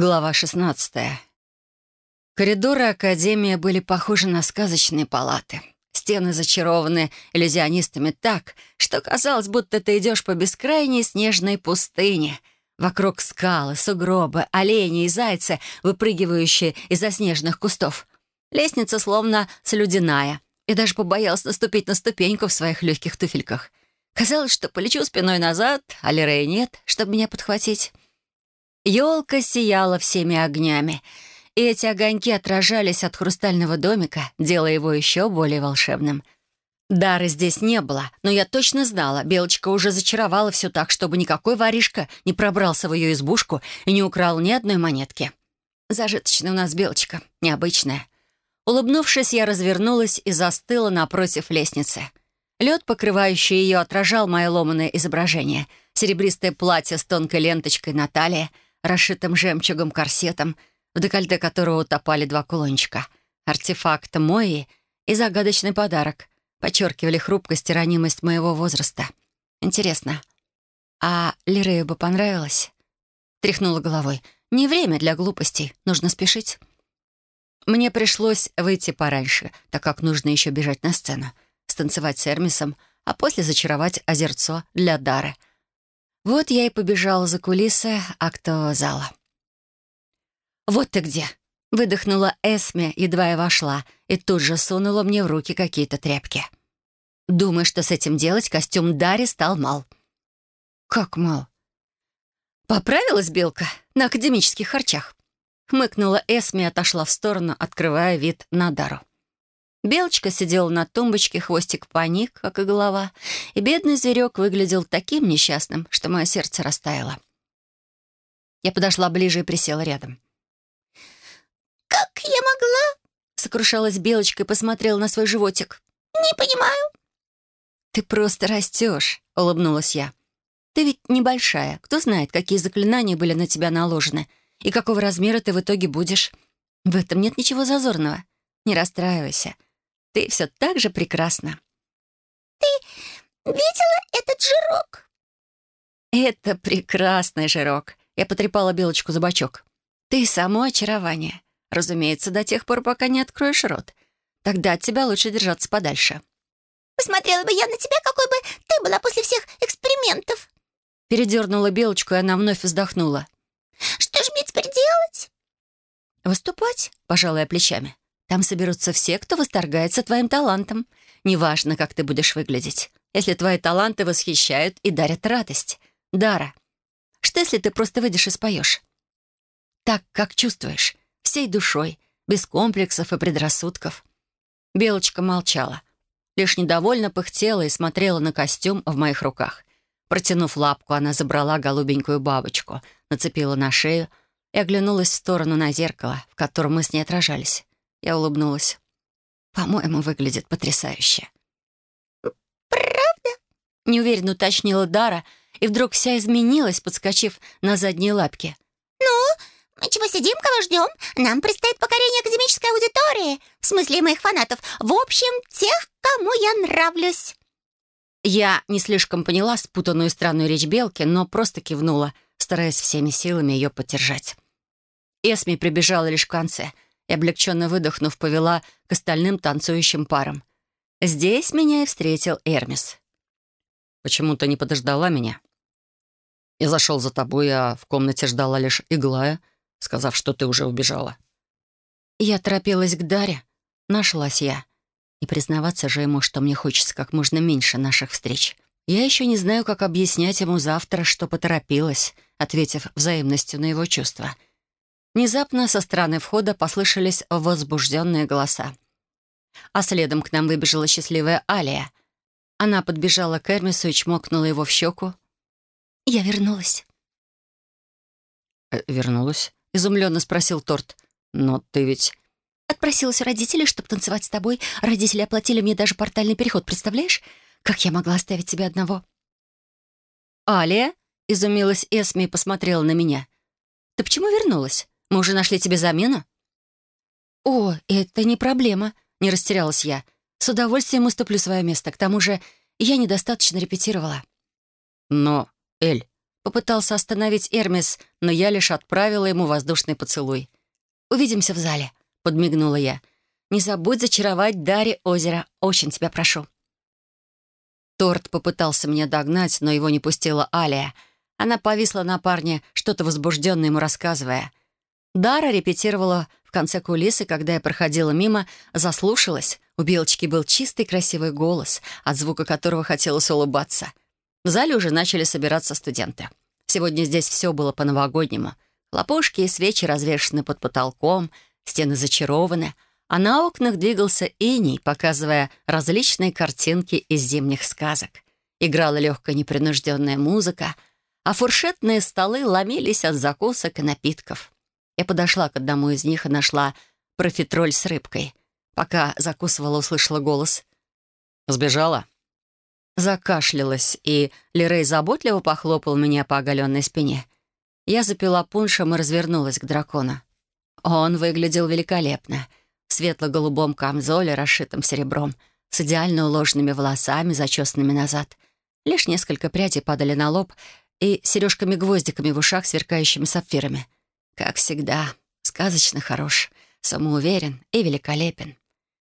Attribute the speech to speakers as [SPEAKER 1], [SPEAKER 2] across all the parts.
[SPEAKER 1] Глава 16. Коридоры Академии были похожи на сказочные палаты. Стены зачарованы иллюзионистами так, что казалось, будто ты идешь по бескрайней снежной пустыне. Вокруг скалы, сугробы, олени и зайцы, выпрыгивающие из-за снежных кустов. Лестница словно слюдяная, и даже побоялась наступить на ступеньку в своих легких туфельках. Казалось, что полечу спиной назад, а Лерея нет, чтобы меня подхватить. Елка сияла всеми огнями, и эти огоньки отражались от хрустального домика, делая его еще более волшебным. Дары здесь не было, но я точно знала, Белочка уже зачаровала все так, чтобы никакой воришка не пробрался в ее избушку и не украл ни одной монетки. Зажиточная у нас Белочка, необычная. Улыбнувшись, я развернулась и застыла напротив лестницы. Лед, покрывающий ее, отражал мое ломаное изображение. Серебристое платье с тонкой ленточкой на талии — расшитым жемчугом корсетом, в декольте которого утопали два кулончика. Артефакт Мои и загадочный подарок подчеркивали хрупкость и ранимость моего возраста. Интересно, а Лирею бы понравилось? Тряхнула головой. Не время для глупостей, нужно спешить. Мне пришлось выйти пораньше, так как нужно еще бежать на сцену, станцевать с Эрмисом, а после зачаровать озерцо для Дары — вот я и побежала за кулисы актового «Вот ты где!» — выдохнула Эсме, едва я вошла, и тут же сунула мне в руки какие-то тряпки. Думаю, что с этим делать, костюм Дари стал мал. «Как мал?» «Поправилась Белка на академических харчах», — хмыкнула Эсме и отошла в сторону, открывая вид на Дару. Белочка сидела на тумбочке, хвостик поник, как и голова, и бедный зверек выглядел таким несчастным, что мое сердце растаяло. Я подошла ближе и присела рядом.
[SPEAKER 2] «Как я могла?»
[SPEAKER 1] — сокрушалась Белочка и посмотрела на свой животик.
[SPEAKER 2] «Не понимаю».
[SPEAKER 1] «Ты просто растешь», — улыбнулась я. «Ты ведь небольшая. Кто знает, какие заклинания были на тебя наложены и какого размера ты в итоге будешь. В этом нет ничего зазорного. Не расстраивайся. Ты все так же прекрасна».
[SPEAKER 2] «Ты видела этот жирок?»
[SPEAKER 1] «Это прекрасный жирок», — я потрепала Белочку за бочок. «Ты само очарование. Разумеется, до тех пор, пока не откроешь рот. Тогда от тебя лучше держаться подальше».
[SPEAKER 2] «Посмотрела бы я на тебя, какой бы ты была после всех экспериментов!»
[SPEAKER 1] Передернула Белочку, и она вновь вздохнула.
[SPEAKER 2] «Что ж мне теперь делать?»
[SPEAKER 1] «Выступать?» — пожалуй, плечами. Там соберутся все, кто восторгается твоим талантом. Неважно, как ты будешь выглядеть. Если твои таланты восхищают и дарят радость. Дара. Что, если ты просто выйдешь и споешь? Так, как чувствуешь. Всей душой. Без комплексов и предрассудков. Белочка молчала. Лишь недовольно пыхтела и смотрела на костюм в моих руках. Протянув лапку, она забрала голубенькую бабочку, нацепила на шею и оглянулась в сторону на зеркало, в котором мы с ней отражались. Я улыбнулась. «По-моему, выглядит потрясающе».
[SPEAKER 2] «Правда?»
[SPEAKER 1] — неуверенно уточнила Дара, и вдруг вся изменилась, подскочив на задние лапки.
[SPEAKER 2] «Ну, мы чего сидим, кого ждем? Нам предстоит покорение академической аудитории, в смысле моих фанатов, в общем, тех, кому я нравлюсь».
[SPEAKER 1] Я не слишком поняла спутанную странную речь Белки, но просто кивнула, стараясь всеми силами ее поддержать. Эсми прибежала лишь в конце — и, облегченно выдохнув, повела к остальным танцующим парам. Здесь меня и встретил Эрмис.
[SPEAKER 3] «Почему ты не подождала меня?» «Я зашел за тобой, а в комнате ждала лишь Иглая, сказав, что ты уже убежала».
[SPEAKER 1] Я торопилась к Даре. Нашлась я. И признаваться же ему, что мне хочется как можно меньше наших встреч. Я еще не знаю, как объяснять ему завтра, что поторопилась, ответив взаимностью на его чувства — Внезапно со стороны входа послышались возбужденные голоса. А следом к нам выбежала счастливая Алия. Она подбежала к Эрмису и чмокнула его в щеку. «Я вернулась».
[SPEAKER 3] «Э, «Вернулась?» — изумленно спросил Торт. «Но ты ведь...»
[SPEAKER 1] «Отпросилась у родителей, чтобы танцевать с тобой. Родители оплатили мне даже портальный переход, представляешь? Как я могла оставить тебя одного?» «Алия?» — изумилась Эсми и посмотрела на меня. «Ты почему вернулась? Мы уже нашли тебе замену?» «О, это не проблема», — не растерялась я. «С удовольствием уступлю свое место. К тому же я недостаточно репетировала».
[SPEAKER 3] «Но, Эль...»
[SPEAKER 1] — Попытался остановить Эрмис, но я лишь отправила ему воздушный поцелуй. «Увидимся в зале», — подмигнула я. «Не забудь зачаровать Дарьи озера. Очень тебя прошу». Торт попытался меня догнать, но его не пустила Алия. Она повисла на парне, что-то возбужденно ему рассказывая. Дара репетировала в конце кулисы, когда я проходила мимо, заслушалась. У Белочки был чистый красивый голос, от звука которого хотелось улыбаться. В зале уже начали собираться студенты. Сегодня здесь все было по-новогоднему. Лопушки и свечи развешаны под потолком, стены зачарованы, а на окнах двигался иней, показывая различные картинки из зимних сказок. Играла легкая непринужденная музыка, а фуршетные столы ломились от закусок и напитков. Я подошла к одному из них и нашла профитроль с рыбкой. Пока закусывала, услышала голос.
[SPEAKER 3] «Сбежала?»
[SPEAKER 1] Закашлялась, и Лерей заботливо похлопал меня по оголенной спине. Я запила пуншем и развернулась к дракону. Он выглядел великолепно. В светло-голубом камзоле, расшитом серебром, с идеально уложенными волосами, зачесанными назад. Лишь несколько прядей падали на лоб и сережками-гвоздиками в ушах, сверкающими сапфирами — как всегда, сказочно хорош, самоуверен и великолепен.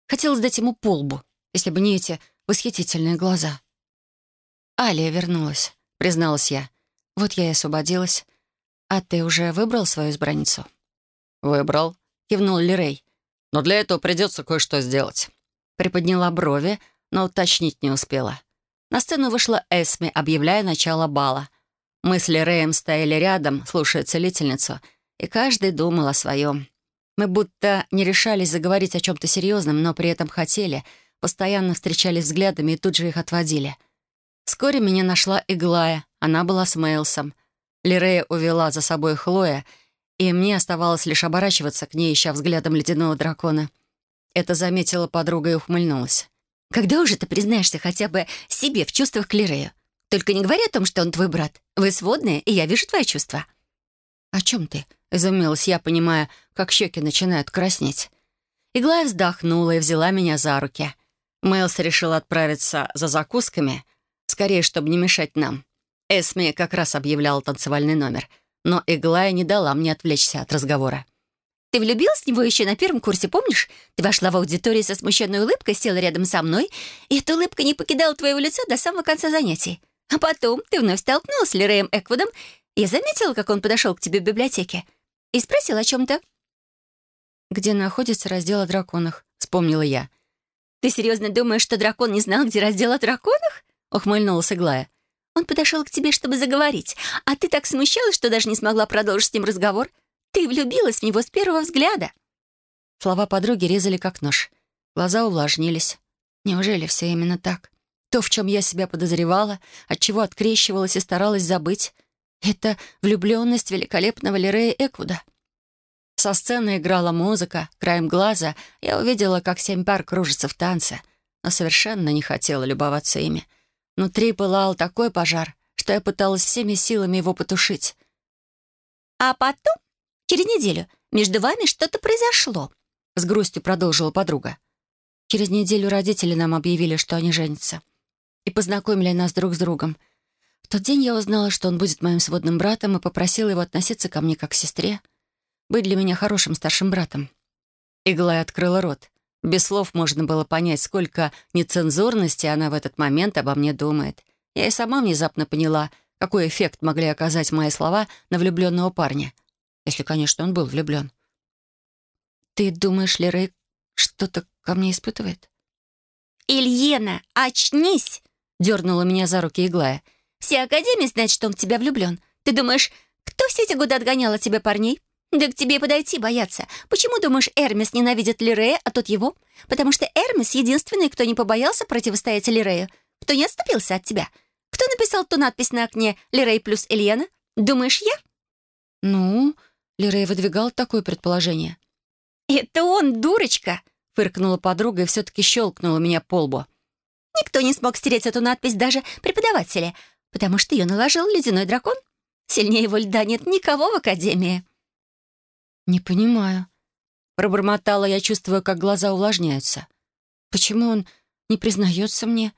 [SPEAKER 1] Хотелось дать ему полбу, если бы не эти восхитительные глаза. «Алия вернулась», — призналась я. «Вот я и освободилась. А ты уже выбрал свою избранницу?»
[SPEAKER 3] «Выбрал», — кивнул Лирей. «Но для этого придется кое-что сделать».
[SPEAKER 1] Приподняла брови, но уточнить не успела. На сцену вышла Эсми, объявляя начало бала. Мы с Лиреем стояли рядом, слушая целительницу — и каждый думал о своем. Мы будто не решались заговорить о чем-то серьезном, но при этом хотели, постоянно встречались взглядами и тут же их отводили. Вскоре меня нашла Иглая, она была с Мейлсом. Лирея увела за собой Хлоя, и мне оставалось лишь оборачиваться к ней, ища взглядом ледяного дракона. Это заметила подруга и ухмыльнулась.
[SPEAKER 2] «Когда уже ты признаешься хотя бы себе в чувствах к Лирею? Только не говори о том, что он твой брат. Вы сводные, и я вижу твои чувства».
[SPEAKER 1] «О чем ты?» — изумилась я, понимая, как щеки начинают краснеть. Иглая вздохнула и взяла меня за руки. Мэлс решил отправиться за закусками, скорее, чтобы не мешать нам. Эсми как раз объявляла танцевальный номер, но Иглая не дала мне отвлечься от разговора.
[SPEAKER 2] «Ты влюбилась в него еще на первом курсе, помнишь? Ты вошла в аудиторию со смущенной улыбкой, села рядом со мной, и эта улыбка не покидала твоего лица до самого конца занятий. А потом ты вновь столкнулась с Лиреем Эквудом я заметила, как он подошел к тебе в библиотеке и спросил о чем-то.
[SPEAKER 1] «Где находится раздел о драконах?» — вспомнила я.
[SPEAKER 2] «Ты серьезно думаешь, что дракон не знал, где раздел о драконах?» — ухмыльнулась Иглая. «Он подошел к тебе, чтобы заговорить, а ты так смущалась, что даже не смогла продолжить с ним разговор. Ты влюбилась в него с первого взгляда».
[SPEAKER 1] Слова подруги резали как нож. Глаза увлажнились. Неужели все именно так? То, в чем я себя подозревала, от чего открещивалась и старалась забыть — это влюбленность великолепного Лирея Эквуда. Со сцены играла музыка, краем глаза я увидела, как семь пар кружится в танце, но совершенно не хотела любоваться ими. Внутри пылал такой пожар, что я пыталась всеми силами его потушить.
[SPEAKER 2] «А потом, через неделю, между вами что-то произошло», — с грустью продолжила подруга.
[SPEAKER 1] Через неделю родители нам объявили, что они женятся, и познакомили нас друг с другом — в тот день я узнала, что он будет моим сводным братом и попросила его относиться ко мне как к сестре, быть для меня хорошим старшим братом. Иглая открыла рот. Без слов можно было понять, сколько нецензурности она в этот момент обо мне думает. Я и сама внезапно поняла, какой эффект могли оказать мои слова на влюбленного парня. Если, конечно, он был влюблен. «Ты думаешь, Лерей что-то ко мне испытывает?»
[SPEAKER 2] «Ильена, очнись!» — дернула меня за руки Иглая — Вся Академия знает, что он в тебя влюблен. Ты думаешь, кто все эти годы отгонял от тебя парней? Да к тебе подойти боятся. Почему, думаешь, Эрмис ненавидит Лирея, а тот его? Потому что Эрмис — единственный, кто не побоялся противостоять Лирею. Кто не отступился от тебя. Кто написал ту надпись на окне «Лирей плюс Ильяна»? Думаешь, я?
[SPEAKER 1] Ну, Лирей выдвигал такое предположение.
[SPEAKER 2] «Это он, дурочка!»
[SPEAKER 1] — фыркнула подруга и все-таки щелкнула меня по лбу.
[SPEAKER 2] Никто не смог стереть эту надпись, даже преподаватели потому что ее наложил ледяной дракон. Сильнее его льда нет никого в Академии».
[SPEAKER 1] «Не понимаю». Пробормотала я, чувствуя, как глаза увлажняются. «Почему он не признается мне?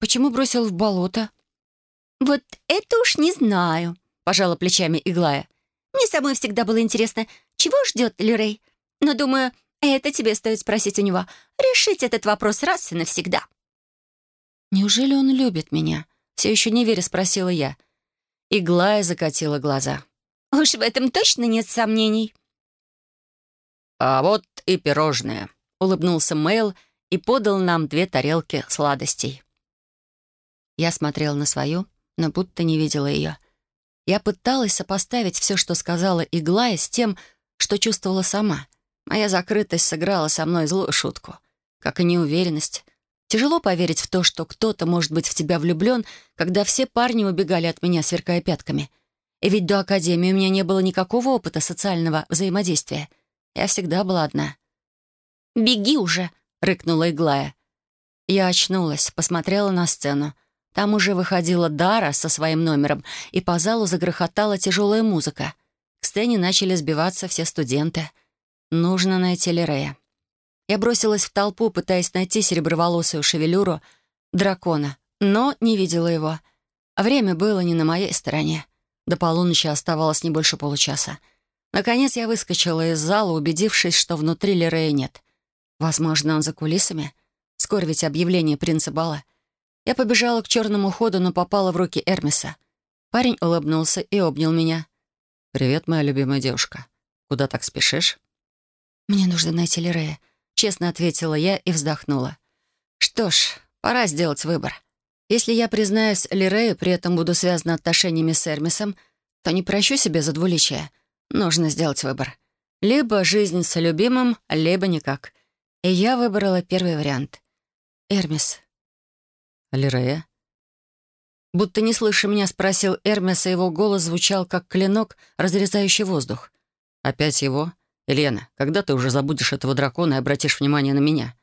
[SPEAKER 1] Почему бросил в болото?»
[SPEAKER 2] «Вот это уж не знаю», —
[SPEAKER 1] пожала плечами Иглая.
[SPEAKER 2] «Мне самой всегда было интересно, чего ждет Лирей. Но, думаю, это тебе стоит спросить у него. Решить этот вопрос раз и навсегда».
[SPEAKER 1] «Неужели он любит меня?» Все еще не веря спросила я. Иглая закатила глаза.
[SPEAKER 2] «Уж в этом точно нет сомнений».
[SPEAKER 3] «А вот и пирожные», —
[SPEAKER 1] улыбнулся Мэйл и подал нам две тарелки сладостей. Я смотрела на свою, но будто не видела ее. Я пыталась сопоставить все, что сказала Иглая, с тем, что чувствовала сама. Моя закрытость сыграла со мной злую шутку, как и неуверенность. Тяжело поверить в то, что кто-то может быть в тебя влюблен, когда все парни убегали от меня, сверкая пятками. И ведь до Академии у меня не было никакого опыта социального взаимодействия. Я всегда была одна.
[SPEAKER 2] «Беги уже!» — рыкнула Иглая.
[SPEAKER 1] Я очнулась, посмотрела на сцену. Там уже выходила Дара со своим номером, и по залу загрохотала тяжелая музыка. К сцене начали сбиваться все студенты. Нужно найти Лерея. Я бросилась в толпу, пытаясь найти сереброволосую шевелюру дракона, но не видела его. Время было не на моей стороне. До полуночи оставалось не больше получаса. Наконец я выскочила из зала, убедившись, что внутри Лерея нет. Возможно, он за кулисами. Скоро ведь объявление принца Бала. Я побежала к черному ходу, но попала в руки Эрмиса. Парень улыбнулся и обнял меня.
[SPEAKER 3] «Привет, моя любимая девушка. Куда так спешишь?»
[SPEAKER 1] «Мне нужно найти Лирея», — честно ответила я и вздохнула. «Что ж, пора сделать выбор. Если я признаюсь Лирею, при этом буду связана отношениями с Эрмисом, то не прощу себе за двуличие. Нужно сделать выбор. Либо жизнь с любимым, либо никак. И я выбрала первый вариант. Эрмис,
[SPEAKER 3] Лирея?»
[SPEAKER 1] Будто не слыша меня, спросил Эрмес, и его голос звучал, как клинок, разрезающий воздух.
[SPEAKER 3] «Опять его? Елена, когда ты уже забудешь этого дракона и обратишь внимание на меня?»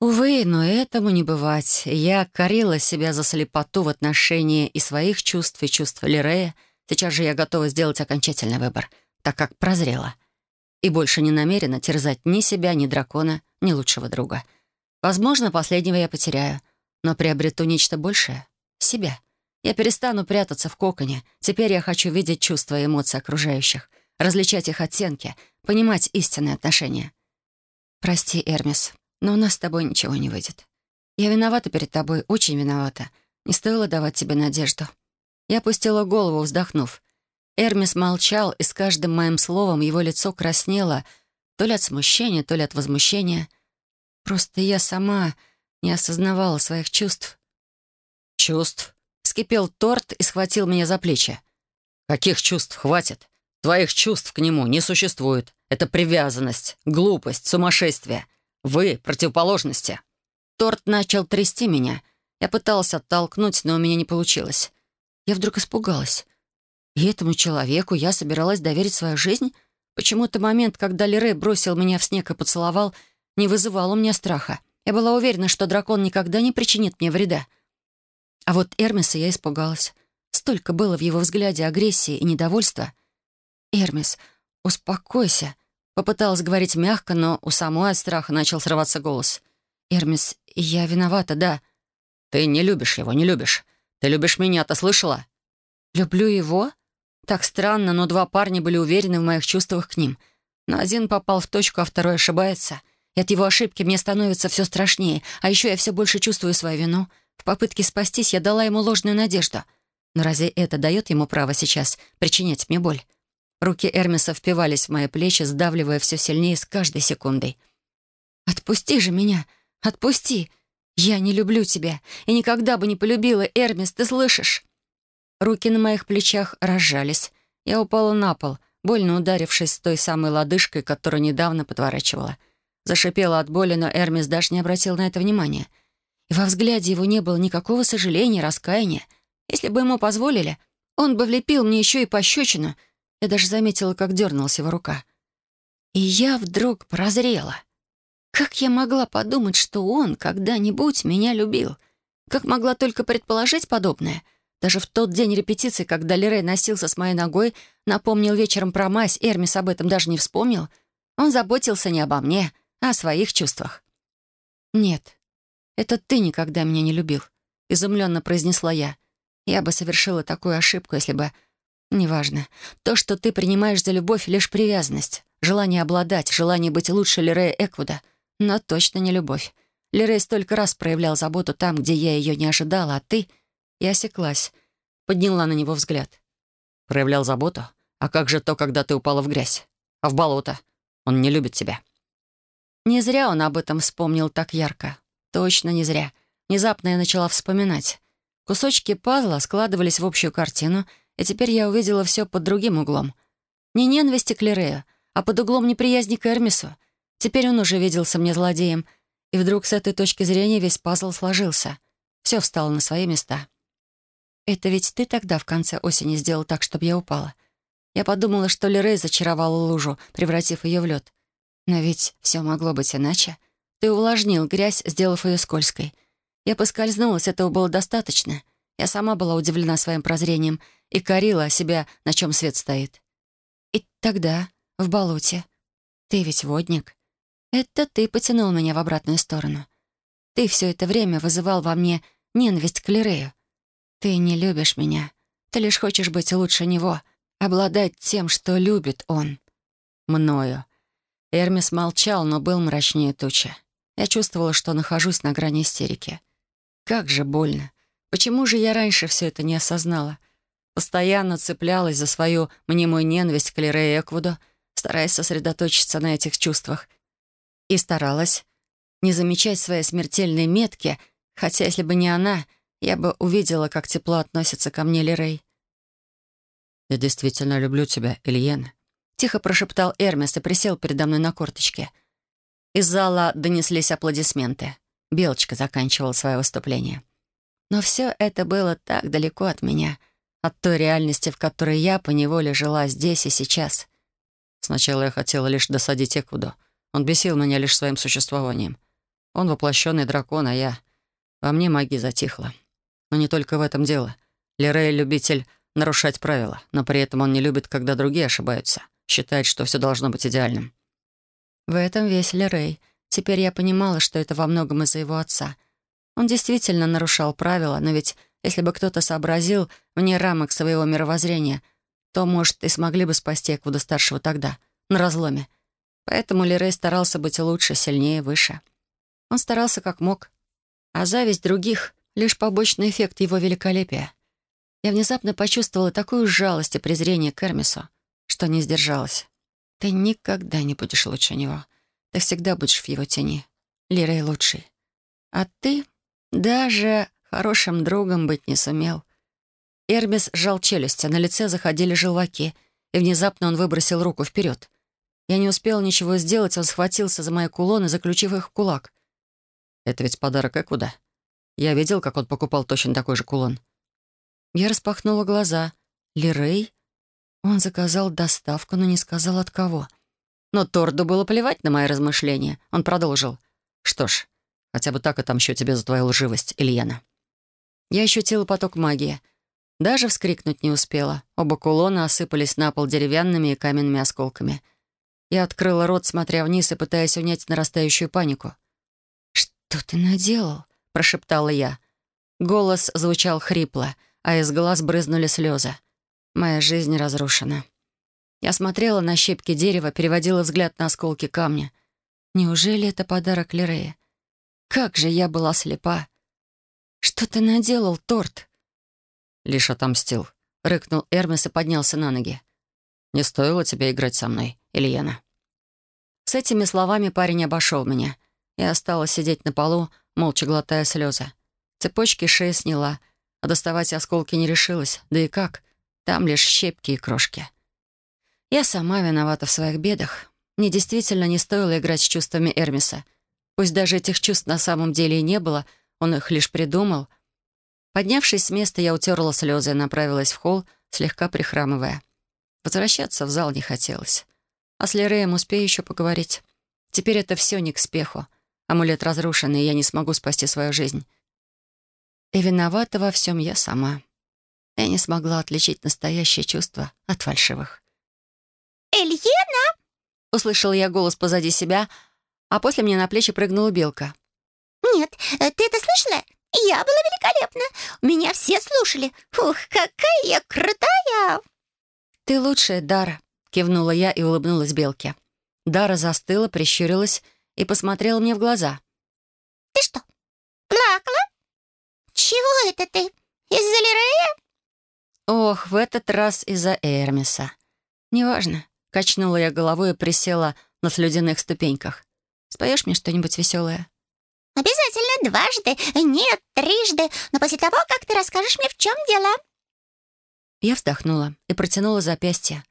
[SPEAKER 1] Увы, но этому не бывать. Я корила себя за слепоту в отношении и своих чувств, и чувств Лирея. Сейчас же я готова сделать окончательный выбор, так как прозрела. И больше не намерена терзать ни себя, ни дракона, ни лучшего друга. Возможно, последнего я потеряю — но приобрету нечто большее — себя. Я перестану прятаться в коконе. Теперь я хочу видеть чувства и эмоции окружающих, различать их оттенки, понимать истинные отношения. Прости, Эрмис, но у нас с тобой ничего не выйдет. Я виновата перед тобой, очень виновата. Не стоило давать тебе надежду. Я опустила голову, вздохнув. Эрмис молчал, и с каждым моим словом его лицо краснело то ли от смущения, то ли от возмущения. Просто я сама не осознавала своих чувств.
[SPEAKER 3] «Чувств?»
[SPEAKER 1] — вскипел торт и схватил меня за плечи.
[SPEAKER 3] «Каких чувств хватит? Твоих чувств к нему не существует. Это привязанность, глупость, сумасшествие. Вы — противоположности».
[SPEAKER 1] Торт начал трясти меня. Я пыталась оттолкнуть, но у меня не получилось. Я вдруг испугалась. И этому человеку я собиралась доверить свою жизнь? Почему-то момент, когда Лере бросил меня в снег и поцеловал, не вызывал у меня страха. Я была уверена, что дракон никогда не причинит мне вреда. А вот Эрмиса я испугалась. Столько было в его взгляде агрессии и недовольства. «Эрмис, успокойся», — попыталась говорить мягко, но у самой от страха начал срываться голос. «Эрмис, я виновата, да».
[SPEAKER 3] «Ты не любишь его, не любишь. Ты любишь меня, ты слышала?»
[SPEAKER 1] «Люблю его?» Так странно, но два парня были уверены в моих чувствах к ним. Но один попал в точку, а второй ошибается — и от его ошибки мне становится все страшнее, а еще я все больше чувствую свою вину. В попытке спастись я дала ему ложную надежду. Но разве это дает ему право сейчас причинять мне боль? Руки Эрмиса впивались в мои плечи, сдавливая все сильнее с каждой секундой. «Отпусти же меня! Отпусти! Я не люблю тебя и никогда бы не полюбила, Эрмис, ты слышишь?» Руки на моих плечах разжались. Я упала на пол, больно ударившись той самой лодыжкой, которую недавно подворачивала — Зашипела от боли, но Эрмис даже не обратил на это внимания. И во взгляде его не было никакого сожаления, раскаяния. Если бы ему позволили, он бы влепил мне еще и пощечину. Я даже заметила, как дернулась его рука. И я вдруг прозрела. Как я могла подумать, что он когда-нибудь меня любил? Как могла только предположить подобное? Даже в тот день репетиции, когда Лерей носился с моей ногой, напомнил вечером про мазь, Эрмис об этом даже не вспомнил. Он заботился не обо мне, о своих чувствах. «Нет, это ты никогда меня не любил», — изумленно произнесла я. «Я бы совершила такую ошибку, если бы Неважно. То, что ты принимаешь за любовь, лишь привязанность. Желание обладать, желание быть лучше Лирея Эквуда. Но точно не любовь. Лирей столько раз проявлял заботу там, где я ее не ожидала, а ты... Я осеклась. Подняла на него взгляд.
[SPEAKER 3] Проявлял заботу? А как же то, когда ты упала в грязь? А в болото? Он не любит тебя.
[SPEAKER 1] Не зря он об этом вспомнил так ярко. Точно не зря. Внезапно я начала вспоминать. Кусочки пазла складывались в общую картину, и теперь я увидела все под другим углом. Не ненависти к Лирею, а под углом неприязни к Эрмису. Теперь он уже виделся мне злодеем, и вдруг с этой точки зрения весь пазл сложился. Все встало на свои места. «Это ведь ты тогда в конце осени сделал так, чтобы я упала?» Я подумала, что Лерей зачаровала лужу, превратив ее в лед. Но ведь все могло быть иначе. Ты увлажнил грязь, сделав ее скользкой. Я поскользнулась, этого было достаточно. Я сама была удивлена своим прозрением и корила себя, на чем свет стоит. И тогда, в болоте, ты ведь водник. Это ты потянул меня в обратную сторону. Ты все это время вызывал во мне ненависть к Лирею. Ты не любишь меня. Ты лишь хочешь быть лучше него, обладать тем, что любит он. Мною. Эрмис молчал, но был мрачнее тучи. Я чувствовала, что нахожусь на грани истерики. Как же больно. Почему же я раньше все это не осознала? Постоянно цеплялась за свою мнимую ненависть к Лире Эквуду, стараясь сосредоточиться на этих чувствах. И старалась не замечать свои смертельные метки, хотя если бы не она, я бы увидела, как тепло относится ко мне Лирей.
[SPEAKER 3] «Я действительно люблю тебя, Ильена», —
[SPEAKER 1] тихо прошептал Эрмес и присел передо мной на корточке. Из зала донеслись аплодисменты. Белочка заканчивала свое выступление. Но все это было так далеко от меня, от той реальности, в которой я поневоле жила здесь и сейчас.
[SPEAKER 3] Сначала я хотела лишь досадить Эквуду. Он бесил меня лишь своим существованием. Он воплощенный дракон, а я... Во мне магия затихла. Но не только в этом дело. Лерей — любитель нарушать правила, но при этом он не любит, когда другие ошибаются. Считает, что все должно быть идеальным.
[SPEAKER 1] В этом весь Лерей — Теперь я понимала, что это во многом из-за его отца. Он действительно нарушал правила, но ведь если бы кто-то сообразил вне рамок своего мировоззрения, то, может, и смогли бы спасти Эквуда-старшего тогда, на разломе. Поэтому Лерей старался быть лучше, сильнее, выше. Он старался как мог. А зависть других — лишь побочный эффект его великолепия. Я внезапно почувствовала такую жалость и презрение к Эрмису, что не сдержалась. «Ты никогда не будешь лучше него», ты всегда будешь в его тени. Лирей лучший. А ты даже хорошим другом быть не сумел. Эрмис сжал челюсть, а на лице заходили желваки, и внезапно он выбросил руку вперед. Я не успела ничего сделать, он схватился за мои кулоны, заключив их в кулак.
[SPEAKER 3] «Это ведь подарок Экуда. Я видел, как он покупал точно такой же кулон».
[SPEAKER 1] Я распахнула глаза. «Лирей?» Он заказал доставку, но не сказал от кого. Но Торду было плевать на мои размышления. Он продолжил. «Что ж, хотя бы так отомщу тебе за твою лживость, Ильяна». Я ощутила поток магии. Даже вскрикнуть не успела. Оба кулона осыпались на пол деревянными и каменными осколками. Я открыла рот, смотря вниз и пытаясь унять нарастающую панику. «Что ты наделал?» — прошептала я. Голос звучал хрипло, а из глаз брызнули слезы. Моя жизнь разрушена. Я смотрела на щепки дерева, переводила взгляд на осколки камня. Неужели это подарок Лирея? Как же я была слепа! «Что ты наделал, торт?»
[SPEAKER 3] «Лишь отомстил», — рыкнул Эрмес и поднялся на ноги. «Не стоило тебе играть со мной, Ильяна».
[SPEAKER 1] С этими словами парень обошел меня. Я осталась сидеть на полу, молча глотая слезы. Цепочки шеи сняла, а доставать осколки не решилась. Да и как? Там лишь щепки и крошки. Я сама виновата в своих бедах. Мне действительно не стоило играть с чувствами Эрмиса. Пусть даже этих чувств на самом деле и не было, он их лишь придумал. Поднявшись с места, я утерла слезы и направилась в холл, слегка прихрамывая. Возвращаться в зал не хотелось. А с Лереем успею еще поговорить. Теперь это все не к спеху. Амулет разрушен, и я не смогу спасти свою жизнь. И виновата во всем я сама. Я не смогла отличить настоящее чувство от фальшивых.
[SPEAKER 2] «Эльена!»
[SPEAKER 1] — услышала я голос позади себя, а после мне на плечи прыгнула белка.
[SPEAKER 2] «Нет, э, ты это слышала? Я была великолепна. Меня все слушали. Ух, какая я крутая!»
[SPEAKER 1] «Ты лучшая, Дара», — кивнула я и улыбнулась Белке. Дара застыла, прищурилась и посмотрела мне в глаза.
[SPEAKER 2] «Ты что, плакала? Чего это ты? Из-за Лирея?»
[SPEAKER 1] «Ох, в этот раз из-за Эрмиса. Неважно». Качнула я головой и присела на слюдяных ступеньках. «Споешь мне что-нибудь веселое?»
[SPEAKER 2] «Обязательно дважды, нет, трижды, но после того, как ты расскажешь мне, в чем дело».
[SPEAKER 1] Я вздохнула и протянула запястье.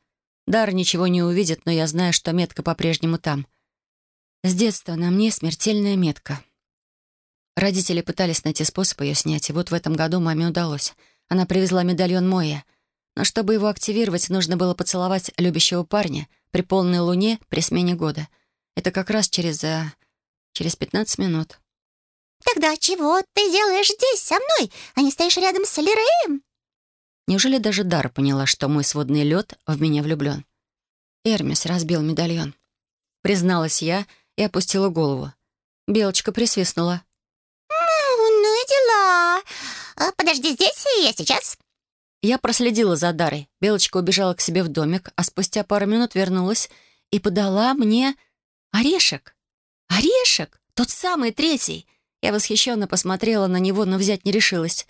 [SPEAKER 1] Дар ничего не увидит, но я знаю, что метка по-прежнему там. С детства на мне смертельная метка. Родители пытались найти способ ее снять, и вот в этом году маме удалось. Она привезла медальон Моя. Но чтобы его активировать, нужно было поцеловать любящего парня при полной луне при смене года. Это как раз через... А, через 15 минут.
[SPEAKER 2] «Тогда чего ты делаешь здесь, со мной, а не стоишь рядом с Лиреем?»
[SPEAKER 1] Неужели даже Дара поняла, что мой сводный лед в меня влюблен? Эрмис разбил медальон. Призналась я и опустила голову. Белочка присвистнула.
[SPEAKER 2] «Ну, ну и дела. А, подожди здесь, я сейчас».
[SPEAKER 1] Я проследила за Дарой. Белочка убежала к себе в домик, а спустя пару минут вернулась и подала мне орешек. Орешек! Тот самый третий. Я восхищенно посмотрела на него, но взять не решилась.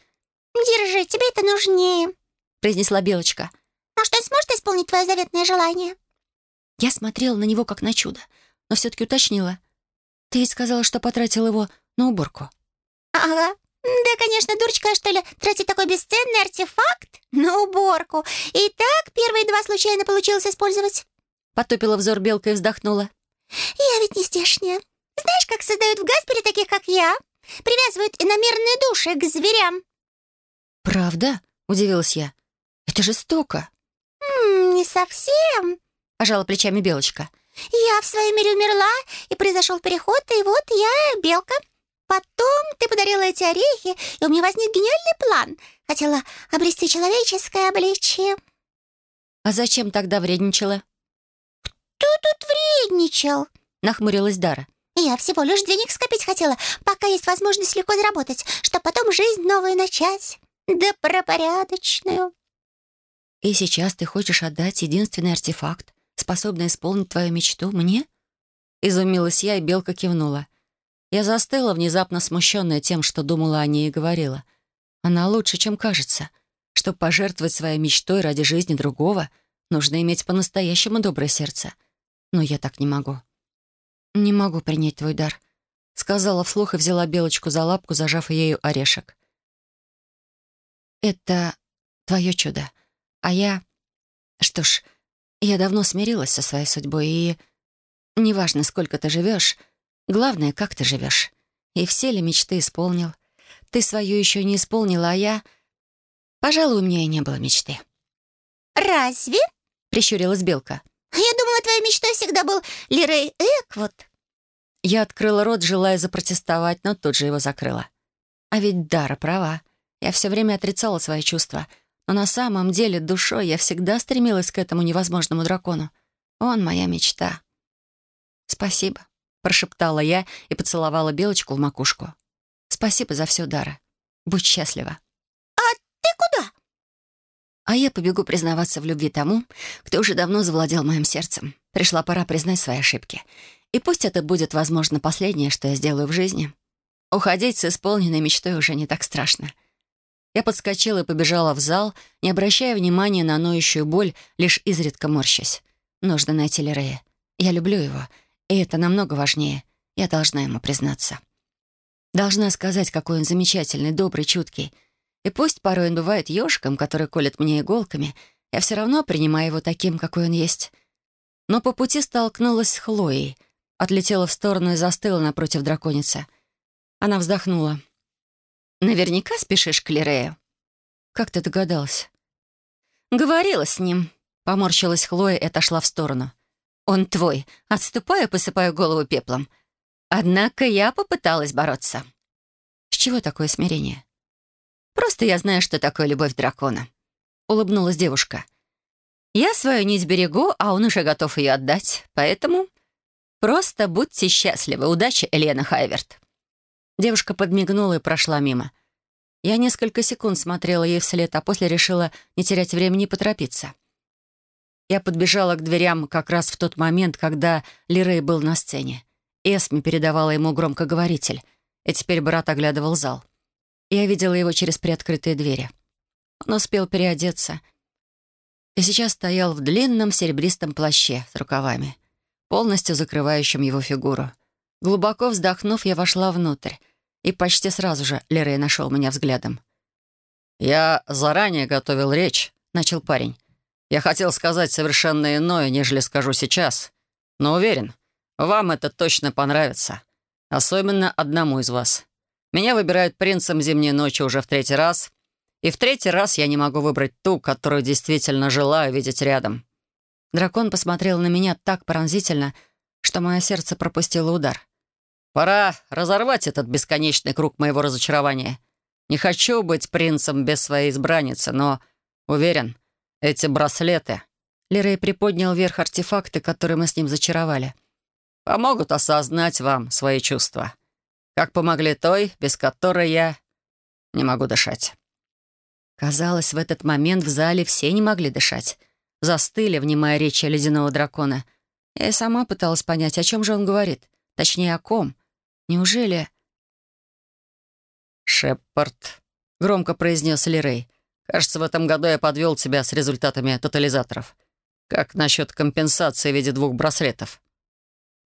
[SPEAKER 2] «Держи, тебе это нужнее», —
[SPEAKER 1] произнесла Белочка.
[SPEAKER 2] «А что, сможет исполнить твое заветное желание?»
[SPEAKER 1] Я смотрела на него как на чудо, но все-таки уточнила. «Ты ведь сказала, что потратил его на уборку».
[SPEAKER 2] «Ага. Да, конечно, дурочка, что ли, тратить такой бесценный артефакт на уборку. И так первые два случайно получилось использовать».
[SPEAKER 1] Потупила взор белка и вздохнула.
[SPEAKER 2] «Я ведь не здешняя. Знаешь, как создают в Гаспере таких, как я? Привязывают иномерные души к зверям».
[SPEAKER 1] «Правда?» — удивилась я. «Это жестоко».
[SPEAKER 2] «М «Не совсем», — пожала плечами Белочка. «Я в своем мире умерла, и произошел переход, и вот я белка. Потом ты подарила эти орехи, и у меня возник гениальный план. Хотела обрести человеческое обличие».
[SPEAKER 1] «А зачем тогда вредничала?»
[SPEAKER 2] «Кто тут вредничал?» — нахмурилась Дара. «Я всего лишь денег скопить хотела, пока есть возможность легко заработать, чтобы потом жизнь новую начать. Да пропорядочную».
[SPEAKER 1] «И сейчас ты хочешь отдать единственный артефакт, способный исполнить твою мечту, мне?» Изумилась я, и Белка кивнула. Я застыла, внезапно смущенная тем, что думала о ней и говорила. Она лучше, чем кажется. Чтобы пожертвовать своей мечтой ради жизни другого, нужно иметь по-настоящему доброе сердце. Но я так не могу. «Не могу принять твой дар», — сказала вслух и взяла Белочку за лапку, зажав ею орешек. «Это твое чудо. А я... Что ж, я давно смирилась со своей судьбой, и... Неважно, сколько ты живешь, главное, как ты живешь. И все ли мечты исполнил. Ты свою еще не исполнила, а я... Пожалуй, у меня и не было мечты».
[SPEAKER 2] «Разве?» — прищурилась Белка. «Я думала, твоей мечтой всегда был Лирей Эквуд».
[SPEAKER 1] Я открыла рот, желая запротестовать, но тут же его закрыла. А ведь Дара права. Я все время отрицала свои чувства, но на самом деле душой я всегда стремилась к этому невозможному дракону. Он моя мечта. «Спасибо», — прошептала я и поцеловала Белочку в макушку. «Спасибо за все, Дара. Будь счастлива».
[SPEAKER 2] «А
[SPEAKER 1] я побегу признаваться в любви тому, кто уже давно завладел моим сердцем. Пришла пора признать свои ошибки. И пусть это будет, возможно, последнее, что я сделаю в жизни. Уходить с исполненной мечтой уже не так страшно. Я подскочила и побежала в зал, не обращая внимания на ноющую боль, лишь изредка морщась. Нужно найти Лерея. Я люблю его, и это намного важнее. Я должна ему признаться. Должна сказать, какой он замечательный, добрый, чуткий. И пусть порой он бывает ёжиком, который колет мне иголками, я все равно принимаю его таким, какой он есть. Но по пути столкнулась с Хлоей, отлетела в сторону и застыла напротив драконицы. Она вздохнула. Наверняка спешишь к Лирею. Как ты догадалась? Говорила с ним. Поморщилась Хлоя и отошла в сторону. Он твой. Отступаю, посыпаю голову пеплом. Однако я попыталась бороться. С чего такое смирение? Просто я знаю, что такое любовь дракона. Улыбнулась девушка. Я свою нить берегу, а он уже готов ее отдать. Поэтому просто будьте счастливы. Удачи, Елена Хайверт. Девушка подмигнула и прошла мимо. Я несколько секунд смотрела ей вслед, а после решила не терять времени и поторопиться. Я подбежала к дверям как раз в тот момент, когда Лирей был на сцене. Эсми передавала ему громкоговоритель, и теперь брат оглядывал зал. Я видела его через приоткрытые двери. Он успел переодеться и сейчас стоял в длинном серебристом плаще с рукавами, полностью закрывающим его фигуру. Глубоко вздохнув, я вошла внутрь, и почти сразу же Лерей нашел меня взглядом.
[SPEAKER 3] «Я заранее готовил речь», — начал парень. Я хотел сказать совершенно иное, нежели скажу сейчас. Но уверен, вам это точно понравится. Особенно одному из вас. Меня выбирают принцем зимней ночи уже в третий раз. И в третий раз я не могу выбрать ту, которую действительно желаю видеть рядом.
[SPEAKER 1] Дракон посмотрел на меня так пронзительно, что мое сердце пропустило удар.
[SPEAKER 3] Пора разорвать этот бесконечный круг моего разочарования. Не хочу быть принцем без своей избранницы, но уверен, эти браслеты...»
[SPEAKER 1] Лерей приподнял вверх артефакты, которые мы с ним зачаровали.
[SPEAKER 3] «Помогут осознать вам свои чувства. Как помогли той, без которой я не могу дышать».
[SPEAKER 1] Казалось, в этот момент в зале все не могли дышать. Застыли, внимая речи ледяного дракона. Я и сама пыталась понять, о чем же он говорит. Точнее, о ком. Неужели...
[SPEAKER 3] «Шепард», — громко произнес Лерей. Кажется, в этом году я подвел тебя с результатами тотализаторов. Как насчет компенсации в виде двух браслетов?»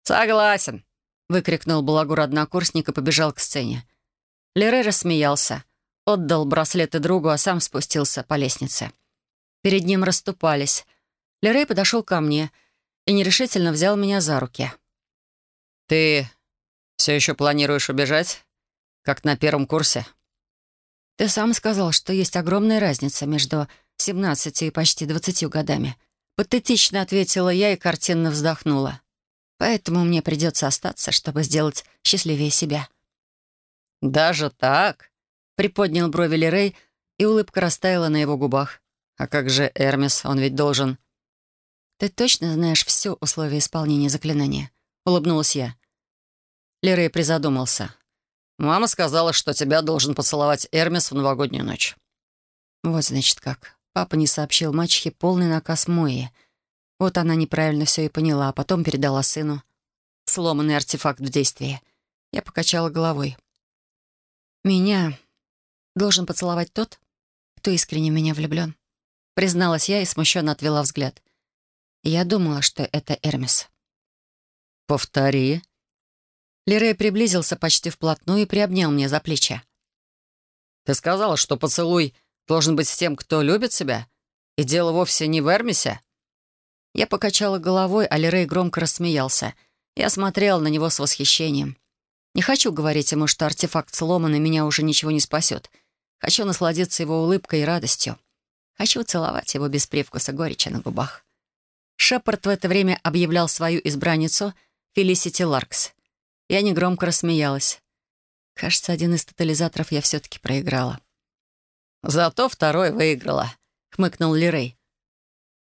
[SPEAKER 1] «Согласен», — выкрикнул балагур однокурсник и побежал к сцене. Лерей рассмеялся, отдал браслеты другу, а сам спустился по лестнице. Перед ним расступались. Лерей подошел ко мне и нерешительно взял меня за руки.
[SPEAKER 3] «Ты все еще планируешь убежать, как на первом курсе?»
[SPEAKER 1] Ты сам сказал, что есть огромная разница между 17 и почти 20 годами. Патетично ответила я и картинно вздохнула. Поэтому мне придется остаться, чтобы сделать счастливее себя.
[SPEAKER 3] «Даже так?» — приподнял брови Лерей, и улыбка растаяла на его губах. «А как же Эрмис? Он ведь должен...»
[SPEAKER 1] «Ты точно знаешь все условия исполнения заклинания?» — улыбнулась я.
[SPEAKER 3] Лерей призадумался. Мама сказала, что тебя должен поцеловать Эрмис в новогоднюю ночь».
[SPEAKER 1] Вот, значит, как. Папа не сообщил мачехе полный наказ Мои. Вот она неправильно все и поняла, а потом передала сыну. Сломанный артефакт в действии. Я покачала головой. «Меня должен поцеловать тот, кто искренне меня влюблен», призналась я и смущенно отвела взгляд. Я думала, что это Эрмис.
[SPEAKER 3] «Повтори»,
[SPEAKER 1] Лерей приблизился почти вплотную и приобнял мне за плечи.
[SPEAKER 3] «Ты сказала, что поцелуй должен быть с тем, кто любит себя? И дело вовсе не в Эрмисе?»
[SPEAKER 1] Я покачала головой, а Лерей громко рассмеялся. Я смотрела на него с восхищением. Не хочу говорить ему, что артефакт сломан, и меня уже ничего не спасет. Хочу насладиться его улыбкой и радостью. Хочу целовать его без привкуса горечи на губах. Шепард в это время объявлял свою избранницу Фелисити Ларкс. Я негромко рассмеялась. Кажется, один из тотализаторов я все-таки проиграла.
[SPEAKER 3] «Зато второй выиграла», — хмыкнул Лирей.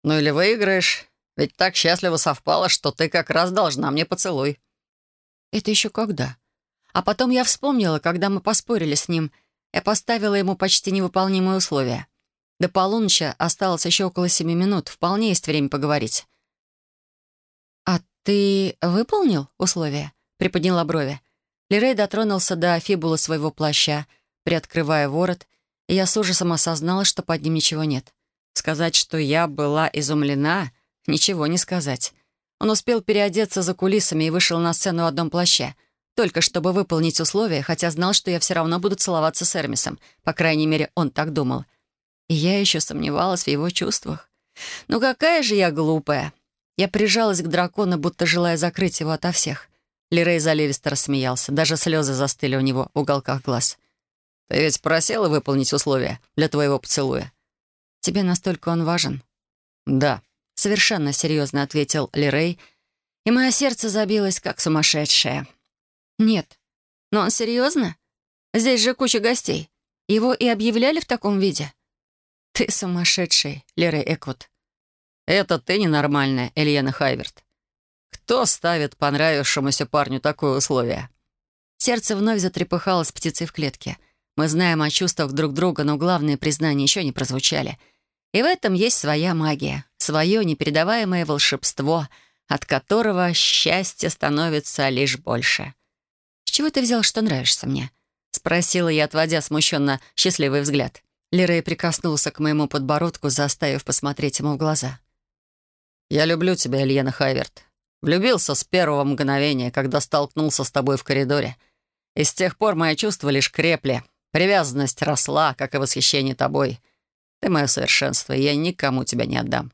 [SPEAKER 3] «Ну или выиграешь, ведь так счастливо совпало, что ты как раз должна мне поцелуй».
[SPEAKER 1] «Это еще когда?» А потом я вспомнила, когда мы поспорили с ним. Я поставила ему почти невыполнимые условия. До полуночи осталось еще около семи минут. Вполне есть время поговорить. «А ты выполнил условия?» приподняла брови. Лерей дотронулся до фибулы своего плаща, приоткрывая ворот, и я с ужасом осознала, что под ним ничего нет. Сказать, что я была изумлена, ничего не сказать. Он успел переодеться за кулисами и вышел на сцену в одном плаще, только чтобы выполнить условия, хотя знал, что я все равно буду целоваться с Эрмисом. По крайней мере, он так думал. И я еще сомневалась в его чувствах. Ну какая же я глупая. Я прижалась к дракону, будто желая закрыть его ото всех. Лирей заливисто рассмеялся. Даже слезы застыли у него в уголках глаз.
[SPEAKER 3] «Ты ведь просила выполнить условия для твоего поцелуя?»
[SPEAKER 1] «Тебе настолько он важен?»
[SPEAKER 3] «Да», —
[SPEAKER 1] совершенно серьезно ответил Лирей, и мое сердце забилось, как сумасшедшее. «Нет. Но он серьезно? Здесь же куча гостей. Его и объявляли в таком виде?» «Ты сумасшедший, Лирей Эквуд».
[SPEAKER 3] «Это ты ненормальная, Ильяна Хайверт. Кто ставит понравившемуся парню такое условие?
[SPEAKER 1] Сердце вновь затрепыхалось птицей в клетке. Мы знаем о чувствах друг друга, но главные признания еще не прозвучали. И в этом есть своя магия, свое непередаваемое волшебство, от которого счастье становится лишь больше. «С чего ты взял, что нравишься мне?» — спросила я, отводя смущенно счастливый взгляд. Лерей прикоснулся к моему подбородку, заставив посмотреть ему в глаза.
[SPEAKER 3] «Я люблю тебя, Ильена Хайверт. Влюбился с первого мгновения, когда столкнулся с тобой в коридоре. И с тех пор мои чувства лишь крепли. Привязанность росла, как и восхищение тобой. Ты мое совершенство, и я никому тебя не отдам.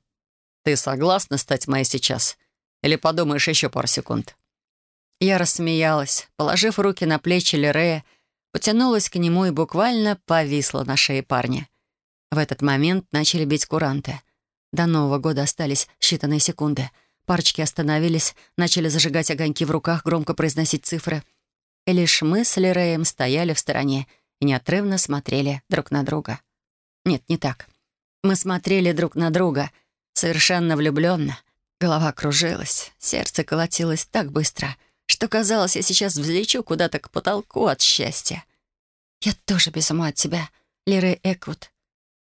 [SPEAKER 3] Ты согласна стать моей сейчас? Или подумаешь еще пару секунд?»
[SPEAKER 1] Я рассмеялась, положив руки на плечи Лерея, потянулась к нему и буквально повисла на шее парня. В этот момент начали бить куранты. До Нового года остались считанные секунды. Парочки остановились, начали зажигать огоньки в руках, громко произносить цифры. И лишь мы с Лереем стояли в стороне и неотрывно смотрели друг на друга. Нет, не так. Мы смотрели друг на друга, совершенно влюбленно. Голова кружилась, сердце колотилось так быстро, что казалось, я сейчас взлечу куда-то к потолку от счастья. Я тоже без ума от тебя, Лирей Эквуд.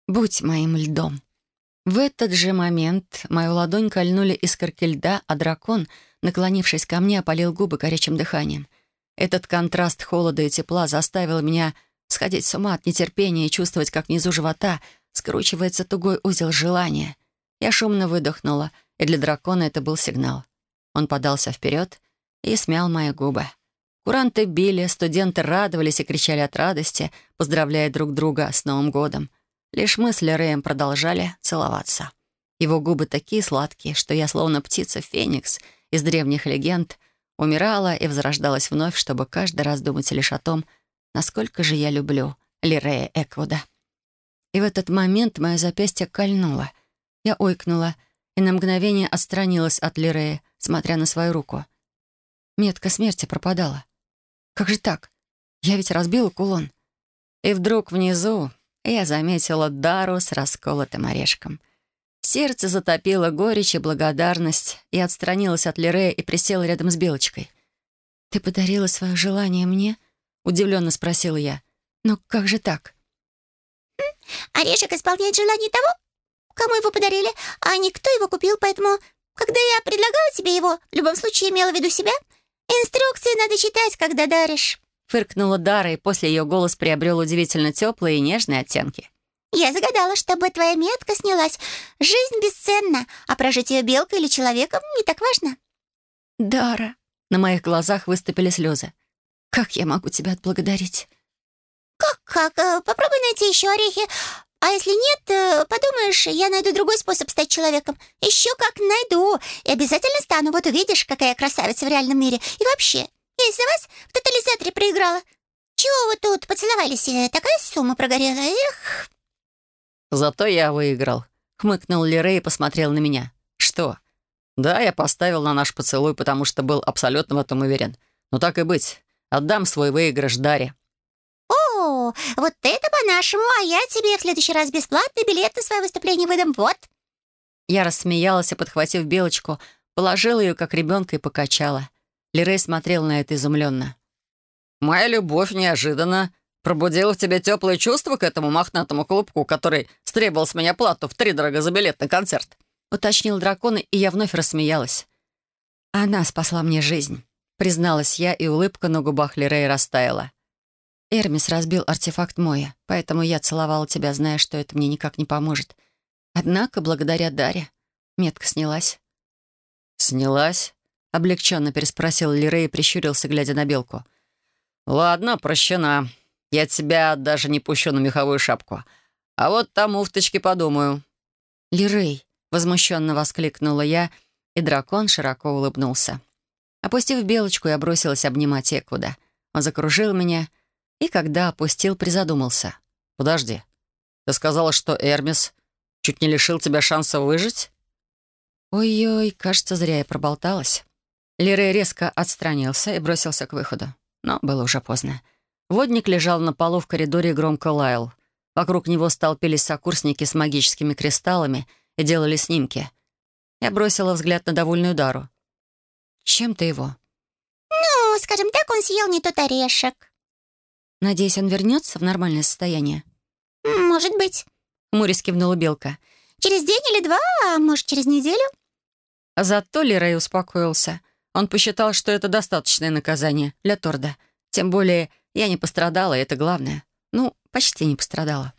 [SPEAKER 1] Будь моим льдом. В этот же момент мою ладонь кольнули искорки льда, а дракон, наклонившись ко мне, опалил губы горячим дыханием. Этот контраст холода и тепла заставил меня сходить с ума от нетерпения и чувствовать, как внизу живота скручивается тугой узел желания. Я шумно выдохнула, и для дракона это был сигнал. Он подался вперед и смял мои губы. Куранты били, студенты радовались и кричали от радости, поздравляя друг друга с Новым годом. Лишь мы с Лереем продолжали целоваться. Его губы такие сладкие, что я, словно птица-феникс из древних легенд, умирала и возрождалась вновь, чтобы каждый раз думать лишь о том, насколько же я люблю Лирея Эквуда. И в этот момент мое запястье кольнуло. Я ойкнула и на мгновение отстранилась от Лирея, смотря на свою руку. Метка смерти пропадала. Как же так? Я ведь разбила кулон. И вдруг внизу я заметила Дару с расколотым орешком. Сердце затопило горечь и благодарность. Я отстранилась от Лирея и присела рядом с Белочкой. «Ты подарила свое желание мне?» — удивленно спросила я. «Но как же так?»
[SPEAKER 2] «Орешек исполняет желание того, кому его подарили, а никто его купил, поэтому, когда я предлагала тебе его, в любом случае имела в виду себя. Инструкции надо читать, когда даришь».
[SPEAKER 1] Фыркнула Дара, и после ее голос приобрел удивительно теплые и нежные оттенки.
[SPEAKER 2] «Я загадала, чтобы твоя метка снялась. Жизнь бесценна, а прожить ее белкой или человеком не так важно».
[SPEAKER 1] «Дара», — на моих глазах выступили слезы. «Как я могу тебя отблагодарить?»
[SPEAKER 2] «Как-как? Э, попробуй найти еще орехи. А если нет, э, подумаешь, я найду другой способ стать человеком. Еще как найду. И обязательно стану. Вот увидишь, какая красавица в реальном мире. И вообще, я из-за вас в тотализаторе проиграла. Чего вы тут поцеловались? Такая сумма прогорела. Эх.
[SPEAKER 3] Зато я выиграл. Хмыкнул Лерей и посмотрел на меня. Что? Да, я поставил на наш поцелуй, потому что был абсолютно в этом уверен. Но так и быть. Отдам свой выигрыш Даре.
[SPEAKER 2] О, вот это по-нашему, а я тебе в следующий раз бесплатный билет на свое выступление выдам. Вот.
[SPEAKER 1] Я рассмеялась и, подхватив белочку, положила ее как ребенка и покачала. Лерей смотрел на это изумленно.
[SPEAKER 3] «Моя любовь неожиданно пробудила в тебе теплые чувства к этому мохнатому клубку, который стребовал с меня плату в три дорога за билет на концерт»,
[SPEAKER 1] уточнил дракон, и я вновь рассмеялась. «Она спасла мне жизнь», призналась я, и улыбка на губах Лерей растаяла. «Эрмис разбил артефакт Моя, поэтому я целовала тебя, зная, что это мне никак не поможет. Однако, благодаря Даре, метка снялась».
[SPEAKER 3] «Снялась?»
[SPEAKER 1] — облегченно переспросил Лирей и прищурился, глядя на белку.
[SPEAKER 3] «Ладно, прощена. Я тебя даже не пущу на меховую шапку. А вот там муфточки подумаю».
[SPEAKER 1] «Лирей!» — возмущенно воскликнула я, и дракон широко улыбнулся. Опустив белочку, я бросилась обнимать Эквуда. Он закружил меня, и когда опустил, призадумался.
[SPEAKER 3] «Подожди. Ты сказала, что Эрмис чуть не лишил тебя шанса выжить?»
[SPEAKER 1] «Ой-ой, кажется, зря я проболталась». Лирей резко отстранился и бросился к выходу. Но было уже поздно. Водник лежал на полу в коридоре и громко лаял. Вокруг него столпились сокурсники с магическими кристаллами и делали снимки. Я бросила взгляд на довольную Дару. «Чем ты его?»
[SPEAKER 2] «Ну, скажем так, он съел не тот орешек».
[SPEAKER 1] «Надеюсь, он вернется в нормальное состояние?»
[SPEAKER 2] «Может быть», —
[SPEAKER 1] хмурясь кивнула Белка.
[SPEAKER 2] Через день или два, а может, через неделю?»
[SPEAKER 1] Зато Лерей успокоился. Он посчитал, что это достаточное наказание для Торда. Тем более я не пострадала, и это главное. Ну, почти не пострадала.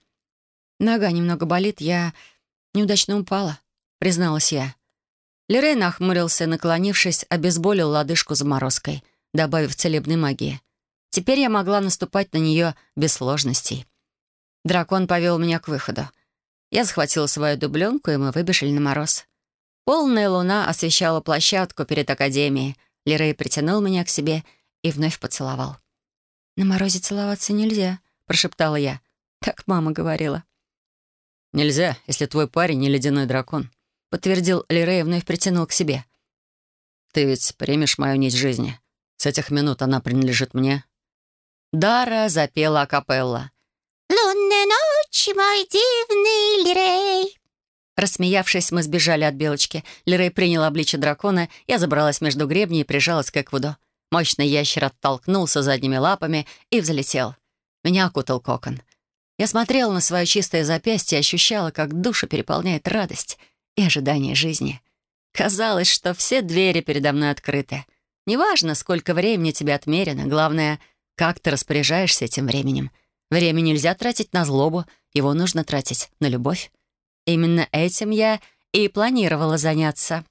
[SPEAKER 1] Нога немного болит, я неудачно упала, призналась я. Лерей нахмурился, наклонившись, обезболил лодыжку заморозкой, добавив целебной магии. Теперь я могла наступать на нее без сложностей. Дракон повел меня к выходу. Я схватила свою дубленку, и мы выбежали на мороз. Полная луна освещала площадку перед академией. Лерей притянул меня к себе и вновь поцеловал. «На морозе целоваться нельзя», — прошептала я. Так мама говорила.
[SPEAKER 3] «Нельзя, если твой парень не ледяной дракон», — подтвердил Лерей и вновь притянул к себе. «Ты ведь примешь мою нить жизни. С этих минут она принадлежит мне».
[SPEAKER 1] Дара запела акапелла.
[SPEAKER 2] «Лунная ночь, мой дивный Лирей!»
[SPEAKER 1] Рассмеявшись, мы сбежали от белочки. Лерей принял обличье дракона, я забралась между гребней и прижалась к Эквуду. Мощный ящер оттолкнулся задними лапами и взлетел. Меня окутал кокон. Я смотрела на свое чистое запястье и ощущала, как душу переполняет радость и ожидание жизни. Казалось, что все двери передо мной открыты. Неважно, сколько времени тебе отмерено, главное, как ты распоряжаешься этим временем. Время нельзя тратить на злобу, его нужно тратить на любовь. Именно этим я и планировала заняться.